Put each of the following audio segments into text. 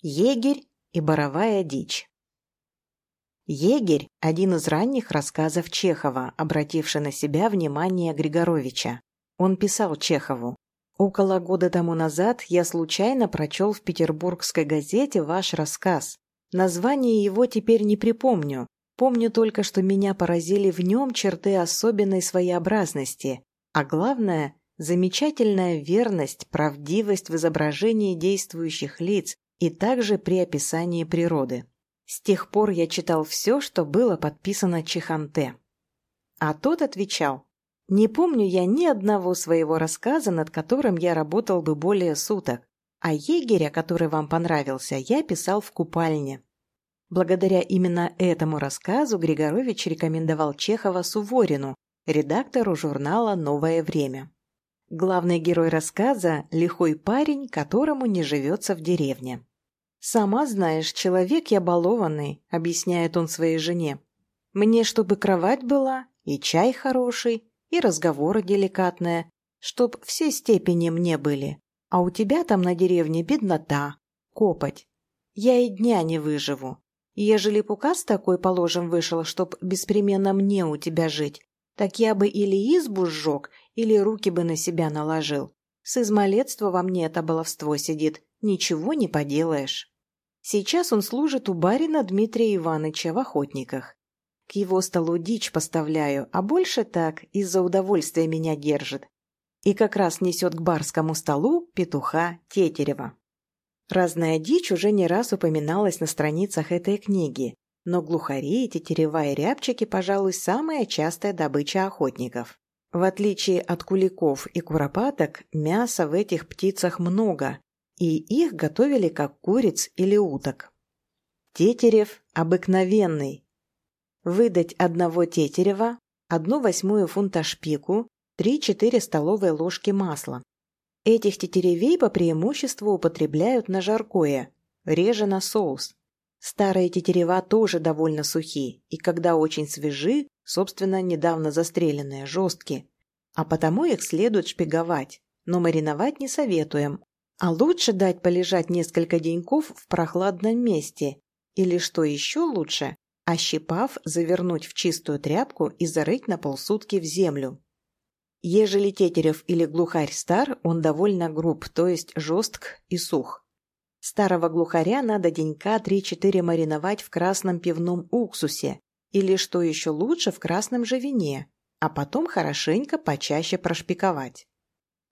Егерь и боровая дичь. Егерь – один из ранних рассказов Чехова, обративший на себя внимание Григоровича. Он писал Чехову. «Около года тому назад я случайно прочел в петербургской газете ваш рассказ. Название его теперь не припомню. Помню только, что меня поразили в нем черты особенной своеобразности, а главное – замечательная верность, правдивость в изображении действующих лиц, и также при описании природы. С тех пор я читал все, что было подписано Чеханте. А тот отвечал, «Не помню я ни одного своего рассказа, над которым я работал бы более суток, а егеря, который вам понравился, я писал в купальне». Благодаря именно этому рассказу Григорович рекомендовал Чехова Суворину, редактору журнала «Новое время». Главный герой рассказа – лихой парень, которому не живется в деревне. «Сама знаешь, человек я балованный», — объясняет он своей жене. «Мне, чтобы кровать была, и чай хороший, и разговоры деликатные, чтоб все степени мне были. А у тебя там на деревне беднота, копоть. Я и дня не выживу. Ежели б указ такой, положим, вышел, чтоб беспременно мне у тебя жить, так я бы или избу сжег, или руки бы на себя наложил. С измалетства во мне это баловство сидит, ничего не поделаешь. Сейчас он служит у барина Дмитрия Ивановича в охотниках. К его столу дичь поставляю, а больше так, из-за удовольствия меня держит. И как раз несет к барскому столу петуха Тетерева. Разная дичь уже не раз упоминалась на страницах этой книги, но глухари, тетерева и рябчики, пожалуй, самая частая добыча охотников. В отличие от куликов и куропаток, мяса в этих птицах много, и их готовили как куриц или уток. Тетерев обыкновенный. Выдать одного тетерева, одну восьмую фунта шпику, 3-4 столовые ложки масла. Этих тетеревей по преимуществу употребляют на жаркое, реже на соус. Старые тетерева тоже довольно сухие, и когда очень свежи, собственно, недавно застреленные, жесткие. А потому их следует шпиговать, но мариновать не советуем, а лучше дать полежать несколько деньков в прохладном месте. Или, что еще лучше, ощипав, завернуть в чистую тряпку и зарыть на полсутки в землю. Ежели тетерев или глухарь стар, он довольно груб, то есть жестк и сух. Старого глухаря надо денька 3-4 мариновать в красном пивном уксусе или, что еще лучше, в красном же вине, а потом хорошенько почаще прошпиковать.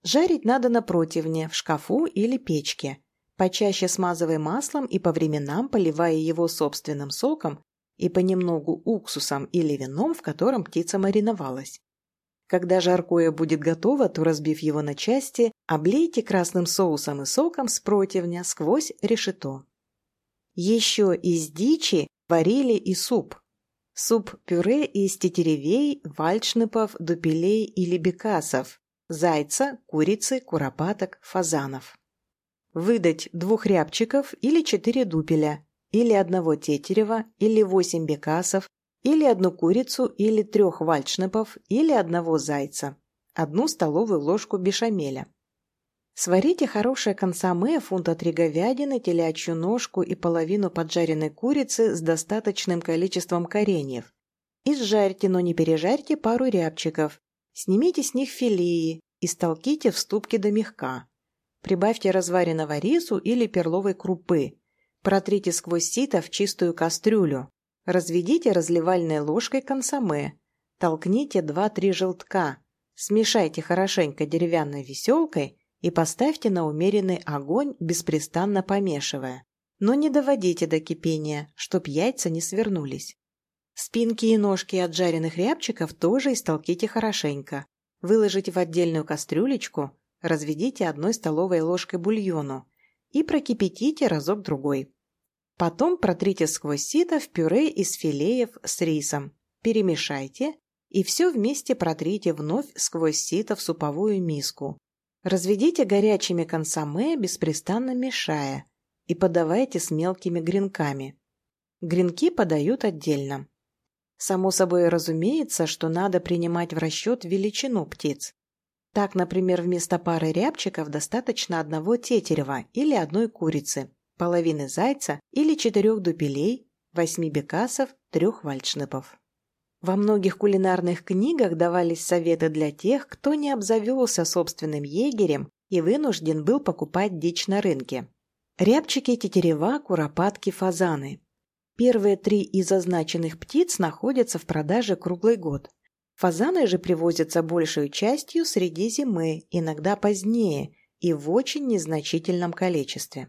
Жарить надо на противне, в шкафу или печке. Почаще смазывай маслом и по временам поливая его собственным соком и понемногу уксусом или вином, в котором птица мариновалась. Когда жаркое будет готово, то, разбив его на части, облейте красным соусом и соком с противня сквозь решето. Еще из дичи варили и суп. Суп-пюре из тетеревей, вальшнепов, дупелей или бекасов, зайца, курицы, куропаток, фазанов. Выдать двух рябчиков или четыре дупеля, или одного тетерева, или восемь бекасов, или одну курицу, или трех вальчнепов, или одного зайца, одну столовую ложку бешамеля. Сварите хорошее консоме, фунта три говядины, телячью ножку и половину поджаренной курицы с достаточным количеством кореньев. Изжарьте, но не пережарьте пару рябчиков, Снимите с них филеи и столките в ступке до мягка. Прибавьте разваренного рису или перловой крупы. Протрите сквозь сито в чистую кастрюлю. Разведите разливальной ложкой консоме. Толкните 2-3 желтка. Смешайте хорошенько деревянной веселкой и поставьте на умеренный огонь, беспрестанно помешивая. Но не доводите до кипения, чтоб яйца не свернулись. Спинки и ножки от жареных рябчиков тоже истолките хорошенько. Выложите в отдельную кастрюлечку, разведите одной столовой ложкой бульону и прокипятите разок-другой. Потом протрите сквозь сито в пюре из филеев с рисом, перемешайте и все вместе протрите вновь сквозь сито в суповую миску. Разведите горячими консоме, беспрестанно мешая, и подавайте с мелкими гренками. Гренки подают отдельно. Само собой разумеется, что надо принимать в расчет величину птиц. Так, например, вместо пары рябчиков достаточно одного тетерева или одной курицы. половины зайца или четырех дупелей, восьми бекасов, трех вальдшнепов. Во многих кулинарных книгах давались советы для тех, кто не обзавелся собственным егерем и вынужден был покупать дичь на рынке. Рябчики, тетерева, куропатки, фазаны. Первые три из означенных птиц находятся в продаже круглый год. Фазаны же привозятся большей частью среди зимы, иногда позднее и в очень незначительном количестве.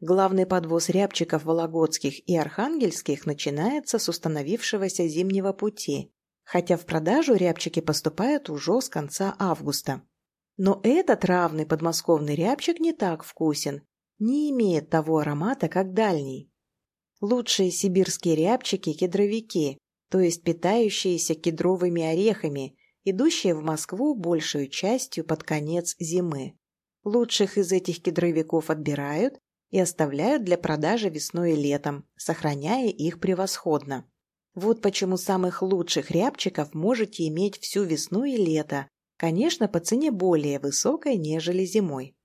Главный подвоз рябчиков вологодских и архангельских начинается с установившегося зимнего пути, хотя в продажу рябчики поступают уже с конца августа. Но этот равный подмосковный рябчик не так вкусен, не имеет того аромата, как дальний. Лучшие сибирские рябчики – кедровики, то есть питающиеся кедровыми орехами, идущие в Москву большую частью под конец зимы. Лучших из этих кедровиков отбирают и оставляют для продажи весной и летом, сохраняя их превосходно. Вот почему самых лучших рябчиков можете иметь всю весну и лето, конечно, по цене более высокой, нежели зимой.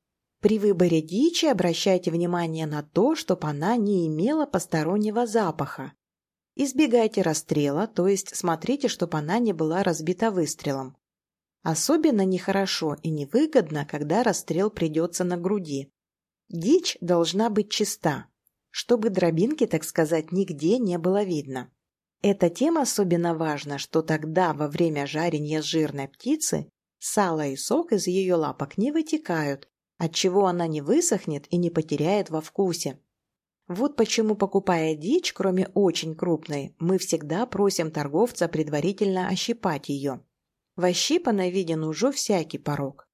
При выборе дичи обращайте внимание на то, чтобы она не имела постороннего запаха. Избегайте расстрела, то есть смотрите, чтобы она не была разбита выстрелом. Особенно нехорошо и невыгодно, когда расстрел придется на груди. Дичь должна быть чиста, чтобы дробинки, так сказать, нигде не было видно. Эта тема особенно важна, что тогда во время жарения жирной птицы сало и сок из ее лапок не вытекают, отчего она не высохнет и не потеряет во вкусе. Вот почему, покупая дичь, кроме очень крупной, мы всегда просим торговца предварительно ощипать ее. В ощипанной виден уже всякий порог.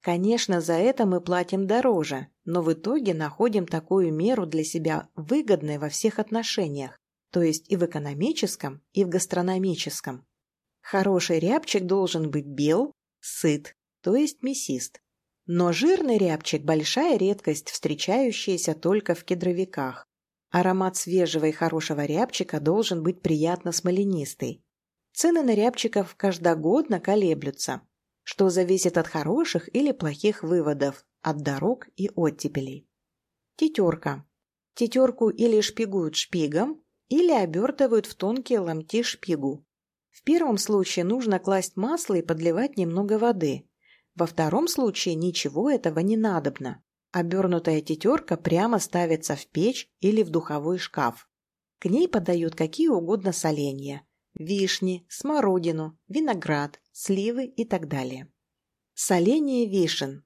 Конечно, за это мы платим дороже, но в итоге находим такую меру для себя выгодной во всех отношениях, то есть и в экономическом, и в гастрономическом. Хороший рябчик должен быть бел, сыт, то есть мясист. Но жирный рябчик – большая редкость, встречающаяся только в кедровиках. Аромат свежего и хорошего рябчика должен быть приятно смоленистый. Цены на рябчиков каждогодно колеблются, что зависит от хороших или плохих выводов, от дорог и оттепелей. Тетерка. Тетерку или шпигуют шпигом, или обертывают в тонкие ломти шпигу. В первом случае нужно класть масло и подливать немного воды, во втором случае ничего этого не надобно. Обернутая тетерка прямо ставится в печь или в духовой шкаф. К ней подают какие угодно соленья – вишни, смородину, виноград, сливы и так далее. Соление вишен.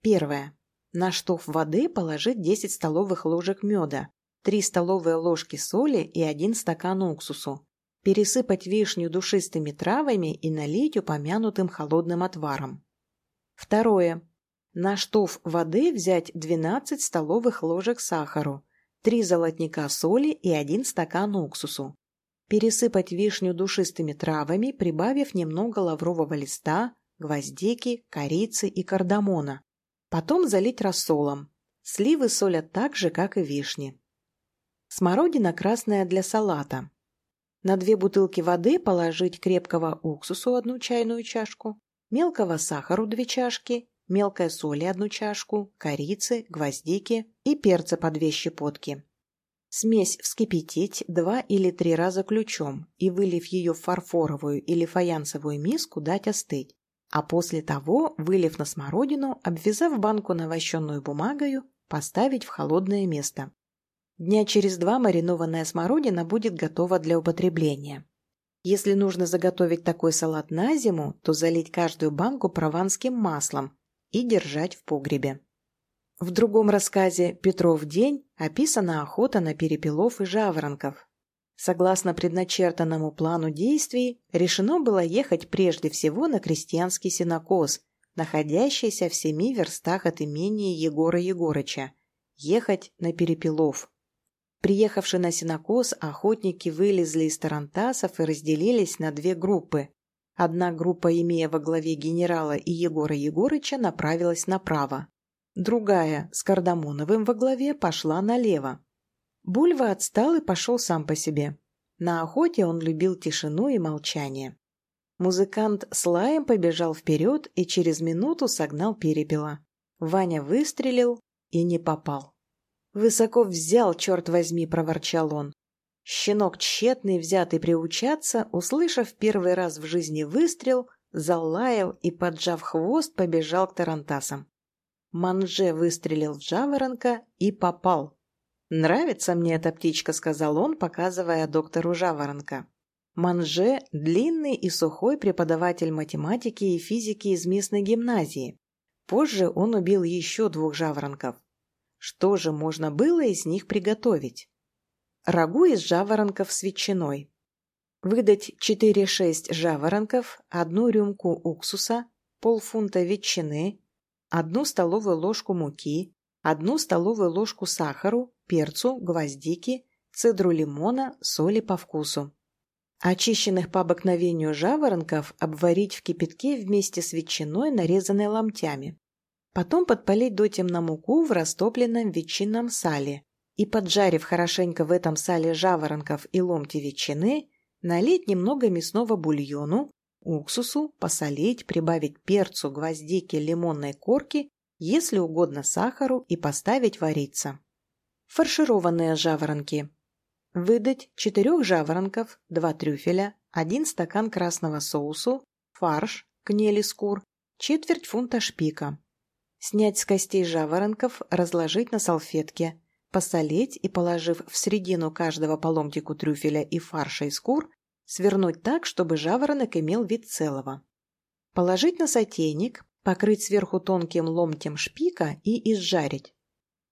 Первое. На штоф воды положить 10 столовых ложек меда, 3 столовые ложки соли и 1 стакан уксусу. Пересыпать вишню душистыми травами и налить упомянутым холодным отваром. Второе. На штоф воды взять 12 столовых ложек сахару, 3 золотника соли и 1 стакан уксусу. Пересыпать вишню душистыми травами, прибавив немного лаврового листа, гвоздики, корицы и кардамона. Потом залить рассолом. Сливы солят так же, как и вишни. Смородина красная для салата. На две бутылки воды положить крепкого уксусу одну чайную чашку, мелкого сахару две чашки, мелкой соли одну чашку, корицы, гвоздики и перца по две щепотки. Смесь вскипятить два или три раза ключом и, вылив ее в фарфоровую или фаянсовую миску, дать остыть. А после того, вылив на смородину, обвязав банку навощенную бумагою, поставить в холодное место. Дня через два маринованная смородина будет готова для употребления. Если нужно заготовить такой салат на зиму, то залить каждую банку прованским маслом и держать в погребе. В другом рассказе «Петров день» описана охота на перепелов и жаворонков. Согласно предначертанному плану действий, решено было ехать прежде всего на крестьянский сенокос, находящийся в семи верстах от имения Егора Егорыча, ехать на перепелов. Приехавшие на синокос, охотники вылезли из тарантасов и разделились на две группы. Одна группа, имея во главе генерала и Егора Егорыча, направилась направо. Другая, с Кардамоновым во главе, пошла налево. Бульва отстал и пошел сам по себе. На охоте он любил тишину и молчание. Музыкант с лаем побежал вперед и через минуту согнал перепела. Ваня выстрелил и не попал. «Высоко взял, черт возьми!» – проворчал он. Щенок, тщетный, взятый приучаться, услышав первый раз в жизни выстрел, залаял и, поджав хвост, побежал к тарантасам. Манже выстрелил в жаворонка и попал. «Нравится мне эта птичка», — сказал он, показывая доктору жаворонка. Манже – длинный и сухой преподаватель математики и физики из местной гимназии. Позже он убил еще двух жаворонков. Что же можно было из них приготовить? Рагу из жаворонков с ветчиной. Выдать 4-6 жаворонков, одну рюмку уксуса, полфунта ветчины, одну столовую ложку муки, одну столовую ложку сахару, перцу, гвоздики, цедру лимона, соли по вкусу. Очищенных по обыкновению жаворонков обварить в кипятке вместе с ветчиной, нарезанной ломтями. Потом подпалить до темна муку в растопленном ветчинном сале и, поджарив хорошенько в этом сале жаворонков и ломти ветчины, налить немного мясного бульону, уксусу, посолить, прибавить перцу, гвоздики, лимонной корки, если угодно сахару и поставить вариться. Фаршированные жаворонки. Выдать четырех жаворонков, два трюфеля, один стакан красного соусу, фарш, кнели с четверть фунта шпика. Снять с костей жаворонков, разложить на салфетке, посолить и, положив в середину каждого по ломтику трюфеля и фарша из кур, свернуть так, чтобы жаворонок имел вид целого. Положить на сотейник, покрыть сверху тонким ломтем шпика и изжарить.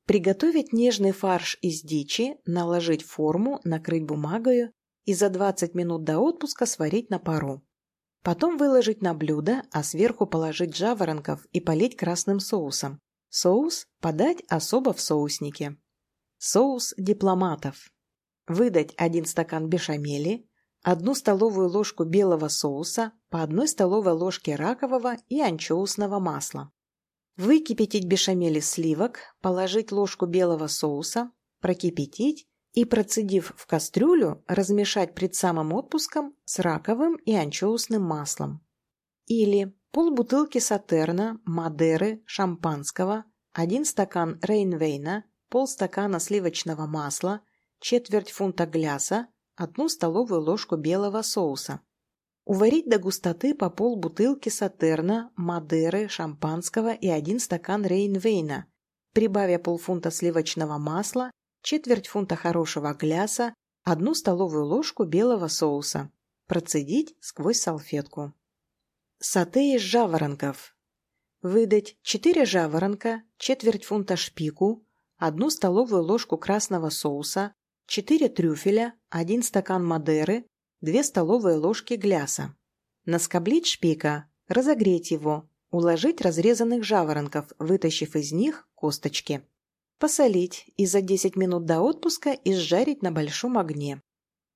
Приготовить нежный фарш из дичи, наложить форму, накрыть бумагою и за 20 минут до отпуска сварить на пару. Потом выложить на блюдо, а сверху положить жаворонков и полить красным соусом. Соус подать особо в соуснике. Соус дипломатов. Выдать один стакан бешамели, одну столовую ложку белого соуса, по одной столовой ложке ракового и анчоусного масла. Выкипятить бешамель из сливок, положить ложку белого соуса, прокипятить и, процедив в кастрюлю, размешать пред самым отпуском с раковым и анчоусным маслом. Или полбутылки сатерна, мадеры, шампанского, один стакан рейнвейна, полстакана сливочного масла, четверть фунта гляса, одну столовую ложку белого соуса. Уварить до густоты по полбутылки сатерна, мадеры, шампанского и один стакан рейнвейна, прибавя полфунта сливочного масла, четверть фунта хорошего гляса, одну столовую ложку белого соуса. Процедить сквозь салфетку. Сате из жаворонков. Выдать 4 жаворонка, четверть фунта шпику, одну столовую ложку красного соуса, 4 трюфеля, 1 стакан мадеры, 2 столовые ложки гляса. Наскоблить шпика, разогреть его, уложить разрезанных жаворонков, вытащив из них косточки. Посолить и за 10 минут до отпуска изжарить на большом огне.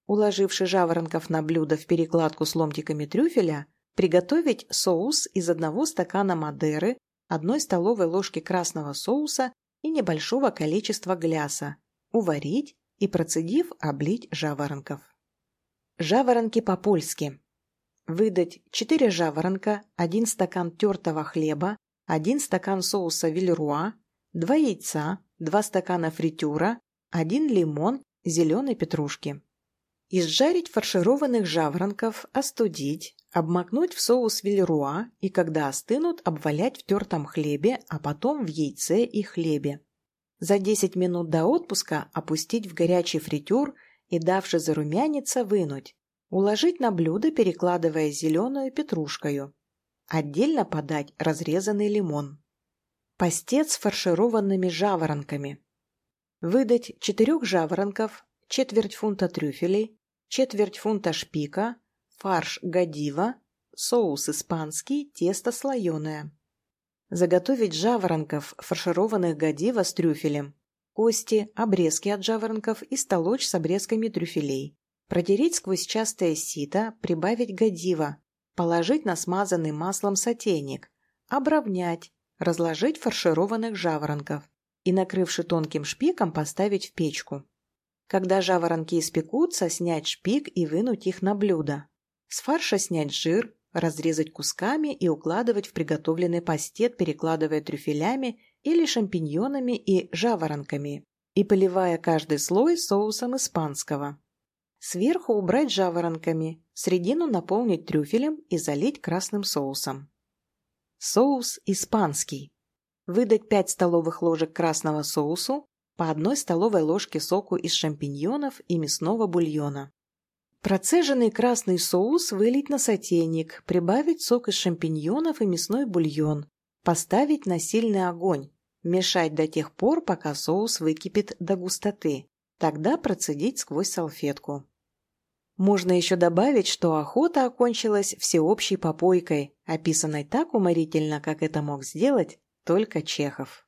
Уложивши жаворонков на блюдо в перекладку с ломтиками трюфеля, приготовить соус из одного стакана мадеры, одной столовой ложки красного соуса и небольшого количества гляса, уварить, и, процедив, облить жаворонков. Жаворонки по-польски. Выдать 4 жаворонка, 1 стакан тертого хлеба, 1 стакан соуса вильруа, 2 яйца, 2 стакана фритюра, 1 лимон, зеленой петрушки. Изжарить фаршированных жаворонков, остудить, обмакнуть в соус вильруа и, когда остынут, обвалять в тертом хлебе, а потом в яйце и хлебе. За 10 минут до отпуска опустить в горячий фритюр и, давши зарумяниться, вынуть. Уложить на блюдо, перекладывая зеленую петрушкою. Отдельно подать разрезанный лимон. Пастет с фаршированными жаворонками. Выдать четырех жаворонков, четверть фунта трюфелей, четверть фунта шпика, фарш годива, соус испанский, тесто слоеное. Заготовить жаворонков, фаршированных годива с трюфелем. Кости, обрезки от жаворонков и столочь с обрезками трюфелей. Протереть сквозь частое сито, прибавить годива. Положить на смазанный маслом сотейник. Обровнять. Разложить фаршированных жаворонков. И, накрывши тонким шпиком, поставить в печку. Когда жаворонки испекутся, снять шпик и вынуть их на блюдо. С фарша снять жир, разрезать кусками и укладывать в приготовленный пастет, перекладывая трюфелями или шампиньонами и жаворонками, и поливая каждый слой соусом испанского. Сверху убрать жаворонками, середину наполнить трюфелем и залить красным соусом. Соус испанский. Выдать 5 столовых ложек красного соусу, по одной столовой ложке соку из шампиньонов и мясного бульона. Процеженный красный соус вылить на сотейник, прибавить сок из шампиньонов и мясной бульон, поставить на сильный огонь, мешать до тех пор, пока соус выкипит до густоты, тогда процедить сквозь салфетку. Можно еще добавить, что охота окончилась всеобщей попойкой, описанной так уморительно, как это мог сделать только Чехов.